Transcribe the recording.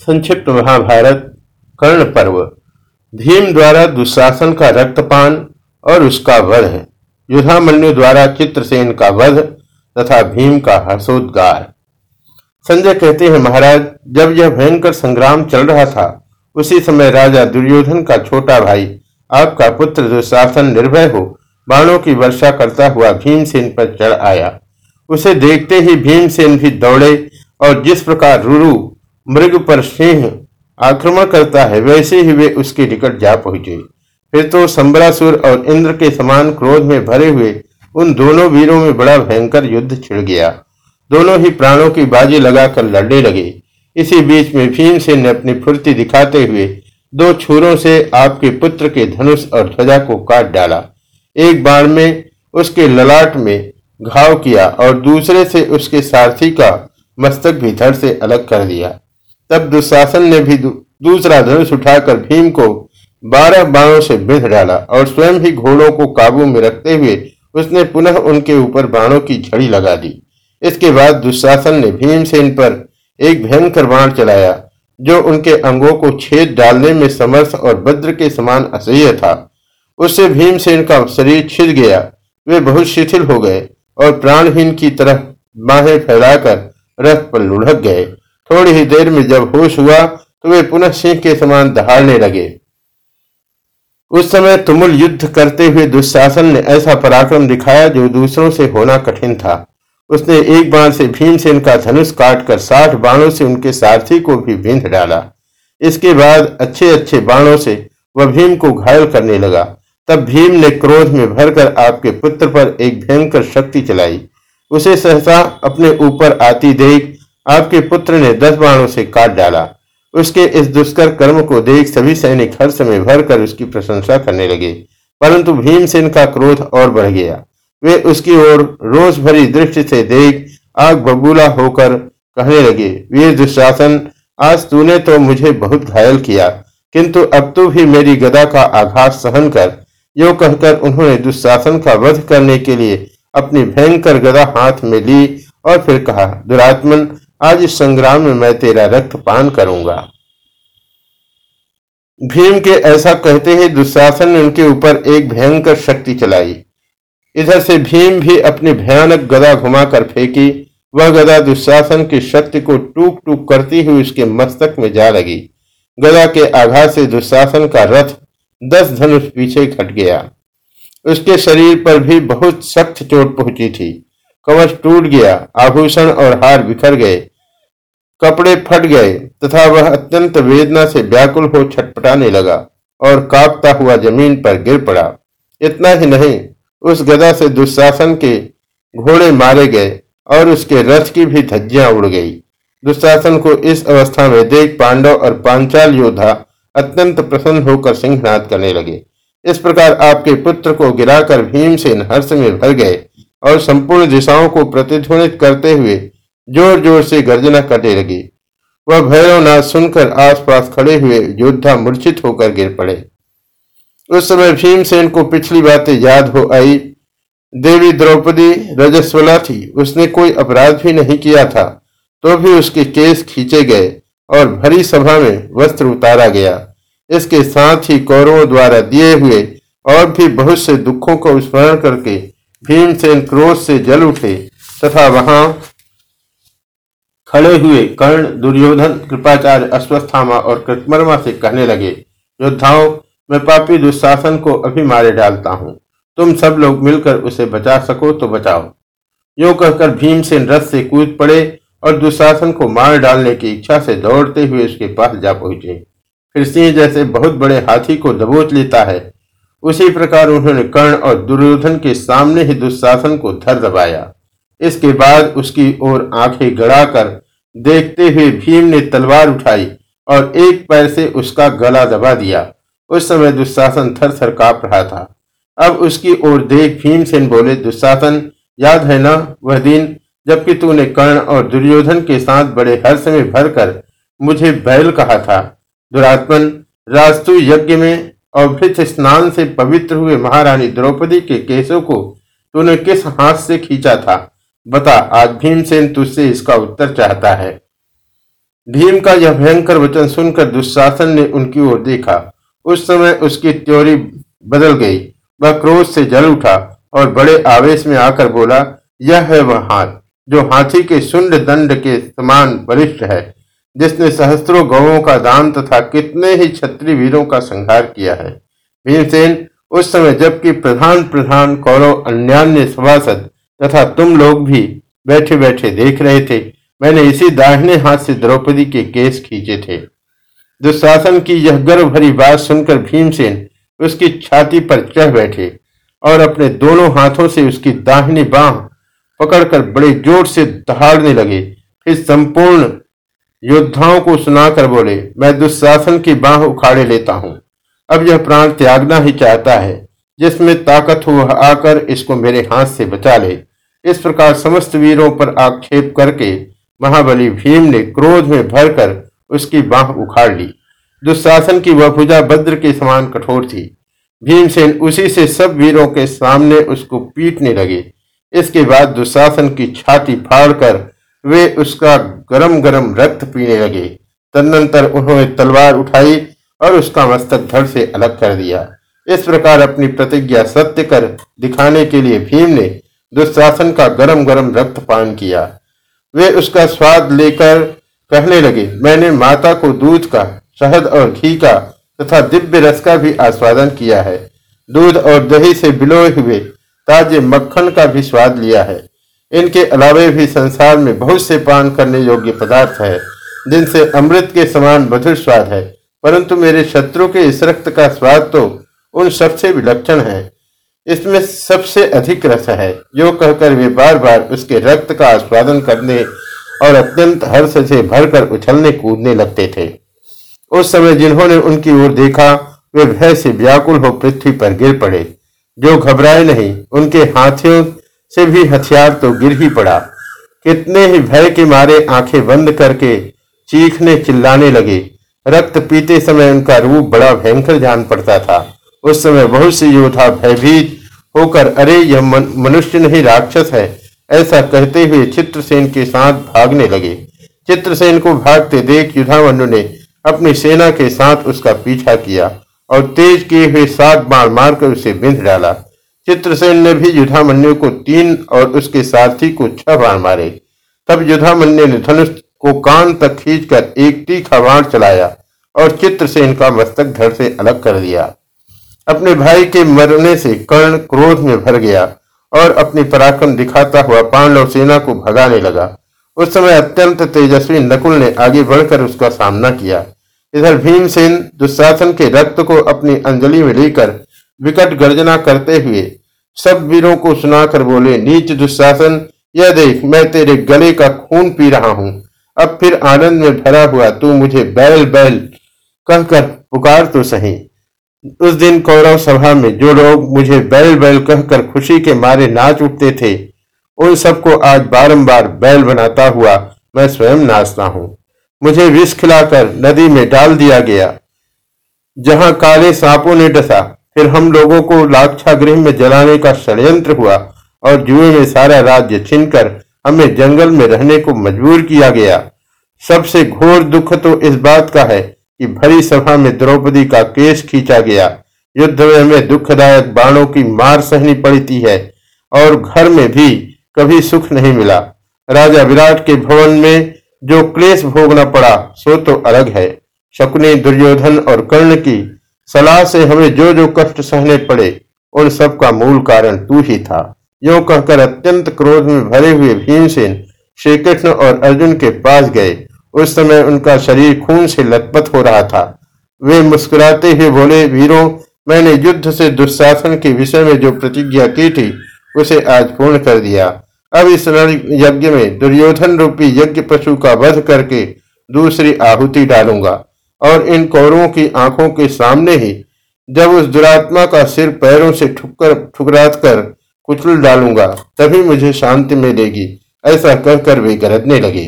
संक्षिप्त महाभारत, कर्ण पर्व। भीम द्वारा दुशासन का रक्तपान और उसका वध युधामन्यु द्वारा चित्रसेन का वध तथा भीम का हर्षोद्गार। संजय कहते हैं, महाराज, जब यह भयंकर संग्राम चल रहा था, उसी समय राजा दुर्योधन का छोटा भाई, आपका पुत्र दुशासन निर्भय हो, बाणों की वर्षा करता हुआ भीमसेन पर चढ़ आया। उसे देखते ही भीमसेन भी दौड़े और जिस प्रकार रुरु मृग पर सिंह आक्रमण करता है, वैसे ही वे उसके निकट जा पहुँचे। फिर तो संबरासुर और इंद्र के समान क्रोध में भरे हुए उन दोनों वीरों में बड़ा भयंकर युद्ध छिड़ गया। दोनों ही प्राणों की बाजी लगाकर लड़ने लगे। इसी बीच में भीमसेन ने अपनी फुर्ती दिखाते हुए दो छुरों से आपके पुत्र के धनुष और ध्वजा को काट डाला। एक बाण में उसके ललाट में घाव किया और दूसरे से उसके सारथी का मस्तक भी धड़ से अलग कर दिया। तब दुशासन ने भी दूसरा धनुष उठाकर भीम को बारह बाणों से बिध डाला और स्वयं ही घोड़ों को काबू में रखते हुए उसने पुनः उनके ऊपर बाणों की झड़ी लगा दी। इसके बाद दुशासन ने भीमसेन पर एक भयंकर बाण चलाया, जो उनके अंगों को छेद डालने में समर्थ और वज्र के समान असह्य था। उससे भीमसेन का शरीर छिद गया, वे बहुत शिथिल हो गए और प्राणहीन की तरह बाहें फैलाकर रथ पर लुढ़क गए। थोड़ी ही देर में जब होश हुआ तो वे पुनः सिंह के समान दहाड़ने लगे। उस समय तुमुल युद्ध करते हुए दुशासन ने ऐसा पराक्रम दिखाया जो दूसरों से होना कठिन था। उसने एक बाण से भीमसेन का धनुष काटकर साठ बाणों से उनके सारथी को भी बिंध डाला। इसके बाद अच्छे अच्छे बाणों से वह भीम को घायल करने लगा। तब भीम ने क्रोध में भरकर आपके पुत्र पर एक भयंकर शक्ति चलाई। उसे सहसा अपने ऊपर आती देख आपके पुत्र ने दस बाणों से काट डाला। उसके इस दुष्कर कर्म को देख सभी सैनिक हर समय भरकर उसकी प्रशंसा करने लगे, परंतु भीमसेन का क्रोध और बढ़ गया। वे उसकी ओर रोष भरी दृष्टि से देख आग बबूला होकर कहने लगे, वीर दुशासन, आज तूने तो मुझे बहुत घायल किया, किंतु अब तू भी मेरी गदा का आघात सहन कर। यो कहकर उन्होंने दुशासन का वध करने के लिए अपनी भयंकर गदा हाथ में ली और फिर कहा, दुरात्मन आज इस संग्राम में मैं तेरा रक्त पान करूँगा। भीम के ऐसा कहते ही दुशासन ने उनके ऊपर एक भयंकर शक्ति चलाई। इधर से भीम भी अपनी भयानक गदा घुमाकर फेंकी। वह गदा दुशासन की शक्ति को टूक टूक करती हुई उसके मस्तक में जा लगी। गदा के आघात से दुशासन का रथ दस धनुष पीछे घट गया। उसके शरीर पर भी बहुत सख्त चोट पहुँची थी। कवच टूट गया, आभूषण और हार बिखर गए, कपड़े फट गए, तथा वह अत्यंत वेदना से व्याकुल हो छटपटाने लगा और कांपता हुआ ज़मीन पर गिर पड़ा। इतना ही नहीं, उस गदा से दुशासन के घोड़े मारे गए और उसके रथ की भी धज्जियाँ उड़ गई। दुशासन को इस अवस्था में देख पांडव और पांचाल योद्धा अत्यंत प्रसन्न होकर सिंहनाद करने लगे। इस प्रकार आपके पुत्र को गिराकर भीमसेन हर्ष में भर गए। और संपूर्ण दिशाओं को प्रतिध्वनित करते हुए ज़ोर ज़ोर से गर्जना करने लगी। वह भैरवनाथ सुनकर आसपास खड़े हुए योद्धा मूर्छित होकर गिर पड़े। उस समय भीमसेन को पिछली बातें याद हो आई। देवी द्रौपदी रजस्वला थी उसने कोई अपराध भी नहीं किया था तो भी उसके केस खींचे गए और भरी सभा में वस्त्र उतारा गया। इसके साथ ही कौरवों द्वारा दिए हुए और भी बहुत से दुखों को स्मरण करके भीमसेन क्रोध से जल उठे तथा वहाँ खड़े हुए कर्ण, दुर्योधन, कृपाचार्य, अश्वस्थामा और कृतमर्मा से कहने लगे, योद्धाओं, मैं पापी दुशासन को अभी मारे डालता हूँ। तुम सब लोग मिलकर उसे बचा सको तो बचाओ। यो कहकर भीमसेन रथ से कूद पड़े और दुशासन को मार डालने की इच्छा से दौड़ते हुए उसके पास जा पहुँचे। फिर सिंह जैसे बहुत बड़े हाथी को दबोच लेता है उसी प्रकार उन्होंने कर्ण और दुर्योधन के सामने ही दुशासन को धर दबाया। इसके बाद उसकी ओर आँखें गड़ाकर देखते हुए भीम ने तलवार उठाई और एक पैर से उसका गला दबा दिया। उस समय दुशासन थर थर काप रहा था। अब उसकी ओर देख भीमसेन बोले, दुशासन, याद है ना वह दिन जबकि तूने कर्ण और दुर्योधन के साथ बड़े हर्ष में भरकर मुझे बैल कहा था। दुरात्मन रास्तु यज्ञ में अवृत स्नान से पवित्र हुए महारानी द्रौपदी के केसों को तूने किस हाथ से खींचा था? बता, आज भीमसेन तुझसे इसका उत्तर चाहता है। भीम का यह भयंकर वचन सुनकर दुशासन ने उनकी ओर देखा। उस समय उसकी त्योरी बदल गई। वह क्रोध से जल उठा और बड़े आवेश में आकर बोला, यह है वह हाथ, जो हाथी के सुंड दंड के समान बलिष्ठ है। जिसने सहस्त्रों गौों का दान तथा कितने ही क्षत्रिय वीरों का संहार किया है। भीमसेन, उस समय जबकि प्रधान प्रधान कौरव अन्यान्य सभासद तथा तुम लोग भी बैठे बैठे देख रहे थे, मैंने इसी दाहिने हाथ से द्रौपदी के केस खींचे थे। दुशासन की यह गर्व भरी बात सुनकर भीमसेन उसकी छाती पर चढ़ बैठे और अपने दोनों हाथों से उसकी दाहिनी बाह पकड़कर बड़े ज़ोर से दहाड़ने लगे। फिर संपूर्ण योद्धाओं को सुनाकर बोले, मैं दुशासन की बाह उखाड़े लेता हूँ। अब यह प्राण त्यागना ही चाहता है। जिसमें ताकत हो आकर इसको मेरे हाथ से बचा ले। इस प्रकार समस्त वीरों पर आक्षेप करके महाबली भीम ने क्रोध में भरकर उसकी बाह उखाड़ ली। दुशासन की वह भुजा भद्र के समान कठोर थी। भीमसेन उसी से सब वीरों के सामने उसको पीटने लगे। इसके बाद दुशासन की छाती फाड़कर वे उसका गरम गरम रक्त पीने लगे। तदनंतर उन्होंने तलवार उठाई और उसका मस्तक धड़ से अलग कर दिया। इस प्रकार अपनी प्रतिज्ञा सत्य कर दिखाने के लिए भीम ने दुशासन का गरम गरम रक्त पान किया। वे उसका स्वाद लेकर कहने लगे, मैंने माता को दूध का, शहद और घी का तथा दिव्य रस का भी आस्वादन किया है। दूध और दही से बिलोए हुए ताजे मक्खन का भी स्वाद लिया है। इनके अलावे भी संसार में बहुत से पान करने योग्य पदार्थ है, जिनसे अमृत के समान मधुर स्वाद है। परंतु मेरे शत्रु के इस रक्त का स्वाद तो उन सबसे विलक्षण है। इसमें सबसे अधिक रस है जो कहकर वे बार बार उसके रक्त का आस्वादन करने और अत्यंत हर्ष से भरकर उछलने कूदने लगते थे। उस समय जिन्होंने उनकी ओर देखा, वे भय से व्याकुल हो पृथ्वी पर गिर पड़े। जो घबराए नहीं, उनके हाथियों से भी हथियार तो गिर ही पड़ा। कितने ही भय के मारे आँखें बंद करके चीखने चिल्लाने लगे। रक्त पीते समय उनका रूप बड़ा भयंकर जान पड़ता था। उस समय बहुत से योद्धा भयभीत होकर, अरे, यह मनुष्य नहीं, राक्षस है। ऐसा कहते हुए चित्रसेन के साथ भागने लगे। चित्रसेन को भागते देख युधामनु ने अपनी सेना के साथ उसका पीछा किया और तेज किए हुए सात बाण मारकर उसे बिंध डाला। चित्रसेन ने भी युधामन्यु को तीन और उसके सारथी को छह बाण मारे। तब युधामन्यु ने धनुष को कान तक खींचकर एक तीखा बाण चलाया और चित्रसेन का मस्तक धड़ से अलग कर दिया। अपने भाई के मरने से कर्ण क्रोध में भर गया और अपनी पराक्रम दिखाता हुआ पांडव सेना को भगाने लगा। उस समय अत्यंत तेजस्वी नकुल ने आगे बढ़कर उसका सामना किया। इधर भीमसेन दुशासन के रक्त को अपनी अंजलि में लेकर विकट गर्जना करते हुए सब वीरों को सुनाकर बोले, नीच दुशासन, यह देख, मैं तेरे गले का खून पी रहा हूँ। अब फिर आनंद में भरा हुआ तू मुझे बैल बैल कहकर पुकार तो सही। उस दिन कौरव सभा में जो लोग मुझे बैल बैल कहकर खुशी के मारे नाच उठते थे, उन सबको आज बारंबार बैल बनाता हुआ मैं स्वयं नाचता हूँ। मुझे विष खिलाकर नदी में डाल दिया गया, जहाँ काले सांपों ने डसा। फिर हम लोगों को लाक्षा गृह में जलाने का षड्यंत्र हुआ और जुए में सारा राज्य छीनकर हमें जंगल में रहने को मजबूर किया गया। सबसे घोर दुख तो इस बात का है कि भरी सभा में द्रौपदी का केस खींचा गया। युद्ध में हमें दुखदायक बाणों की मार सहनी पड़ती है और घर में भी कभी सुख नहीं मिला। राजा विराट के भवन में जो क्लेश भोगना पड़ा, सो तो अलग है। शकुनी दुर्योधन और कर्ण की सलाह से हमें जो जो कष्ट सहने पड़े, उन सब का मूल कारण तू ही था। यो कहकर अत्यंत क्रोध में भरे हुए भीमसेन श्री कृष्ण और अर्जुन के पास गए। उस समय उनका शरीर खून से लथपथ हो रहा था। वे मुस्कुराते हुए बोले, वीरों, मैंने युद्ध से दुशासन के विषय में जो प्रतिज्ञा की थी, उसे आज पूर्ण कर दिया। अब इस यज्ञ में दुर्योधन रूपी यज्ञ पशु का वध करके दूसरी आहुति डालूँगा। और इन कौरवों की आँखों के सामने ही जब उस दुरात्मा का सिर पैरों से ठुकर ठुकरात कर कुचल डालूँगा, तभी मुझे शांति मिलेगी, ऐसा कहकर वे गरजने लगे।